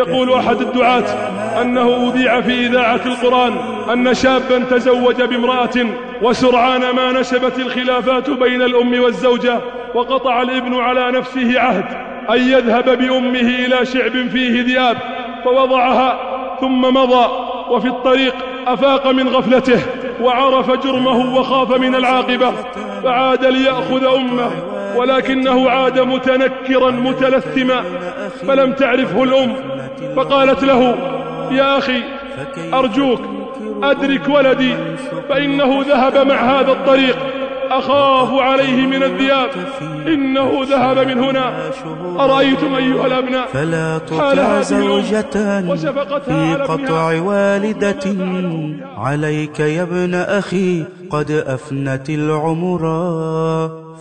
يقول أحد الدعاة أنه أذيع في إذاعة القرآن أن شابا تزوج بامرأة وسرعان ما نشبت الخلافات بين الأم والزوجة وقطع الابن على نفسه عهد أن يذهب بأمه إلى شعب فيه ذئاب فوضعها ثم مضى وفي الطريق أفاق من غفلته وعرف جرمه وخاف من العاقبة فعاد ليأخذ أمه ولكنه عاد متنكرا متلثما فلم تعرفه الأم فقالت له يا أخي أرجوك أدرك ولدي فإنه ذهب مع هذا الطريق. أخاف عليه من الذئاب. إنه ذهب من هنا. أرأيتم أيها الأبناء؟ فلا تطع زوجة في قطع والدة. عليك يا ابن أخي قد أفنت العمر.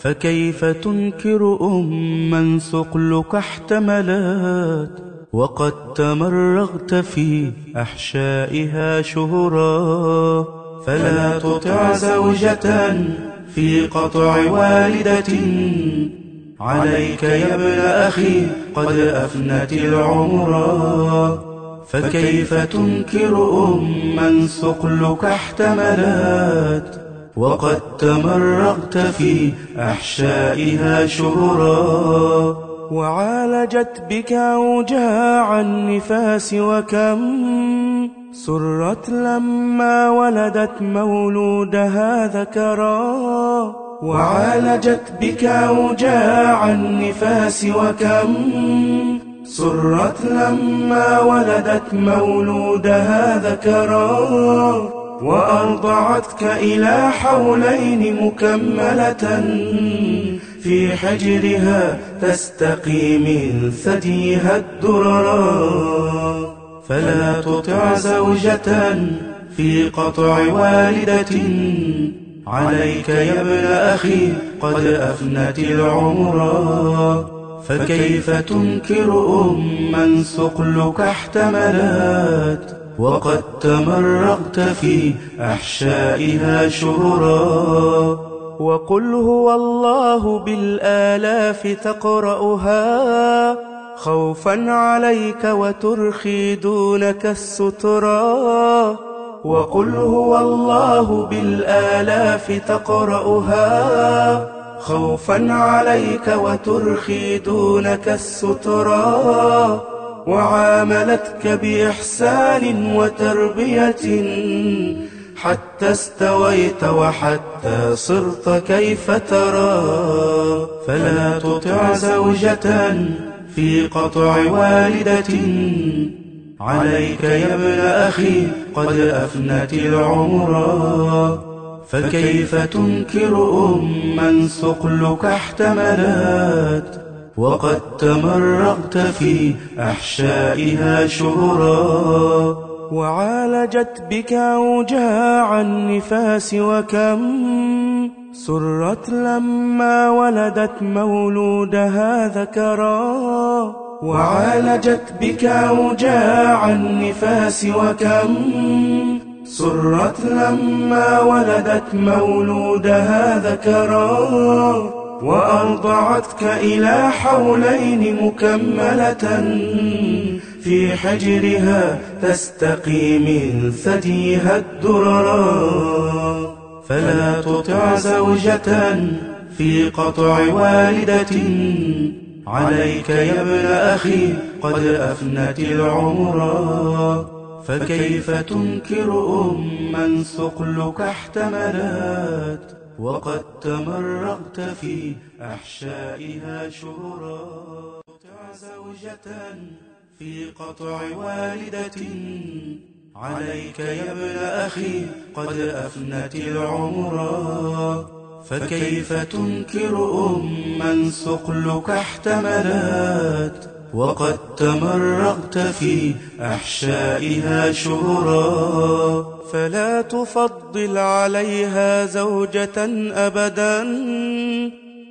فكيف تنكر أما ثقلك احتملت؟ وقد تمرغت في أحشائها شهرا. فلا تطع زوجة في قطع والدة. عليك يا ابن أخي قد أفنت العمر. فكيف تنكر أما ثقلك احتملت؟ وقد تمرغت في أحشائها شهرا. وعالجت بك أوجاع النفاس وكم سرت لما ولدت مولودها ذكرا وعالجت بك أوجاع النفاس وكم. سرت لما ولدت مولودها ذكرا وأرضعتك إلى حولين مكملة. في حجرها تستقي من ثديها الدررا. فلا تطع زوجة في قطع والدة. عليك يا ابن أخي قد أفنت العمر فكيف تنكر أما ثقلك احتملت؟ وقد تمرغت في أحشائها شهرا. وقل هو الله بالآلاف تقرأها خوفا عليك وترخي دونك السترا وقل هو الله بالآلاف تقرأها. خوفا عليك وترخي دونك السترا وعاملتك بإحسان وتربية. حتى استويت وحتى صرت كيف ترى. فلا تطع زوجة. في قطع والدة. عليك يا ابن أخي قد أفنت العمر. فكيف تنكر أما ثقلك احتملت؟ وقد تمرغت في أحشائها شهرا. وعالجت بك أوجاع النفاس وكم سرت لما ولدت مولودها ذكرا وعالجت بك أوجاع النفاس وكم. سرت لما ولدت مولودها ذكرا وأرضعتك إلى حولين مكملة. في حجرها تستقي من ثديها الدررا. زوجة في قطع والدة. عليك يا ابن أخي قد أفنت العمر. فكيف تنكر أما ثقلك احتملت؟ وقد تمرغت في أحشائها شهرا. زوجة في قطع والدة. عليك يا ابن أخي قد أفنت العمر. فكيف تنكر أما ثقلك احتملت؟ وقد تمرغت في أحشائها شهرا. فلا تفضل عليها زوجة أبدا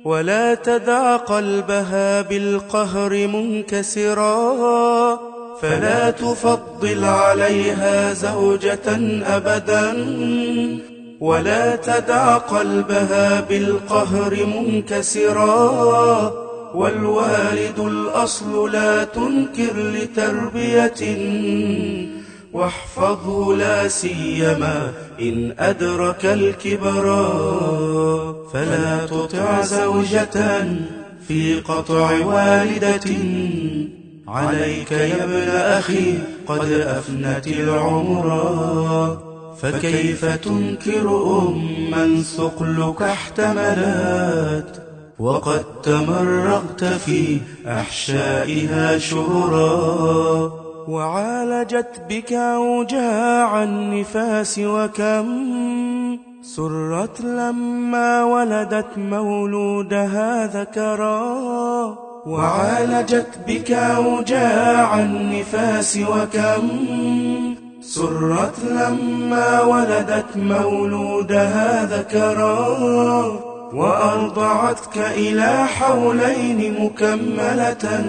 ولا تدع قلبها بالقهر منكسرا. فلا تفضل عليها زوجة أبدا ولا تدع قلبها بالقهر منكسرا. والوالد الأصل لا تنكر لتربية واحفظه لا سيما إن أدرك الكبر. فلا تطع زوجة في قطع والدة. عليك يا ابن أخي قد أفنت العمر فكيف تنكر أما ثقلك احتملت؟ وقد تمرغت في أحشائها شهرا وعالجت بك أوجاع النفاس وكم؟ سرت لما ولدت مولودها ذكرا. وعالجت بك أوجاع النفاس وكم سرت لما ولدت مولودها ذكرا وأرضعتك إلى حولين مكملة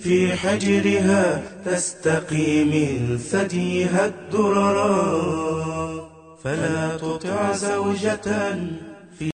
في حجرها تستقي من ثديها الدررا. فلا تطع زوجة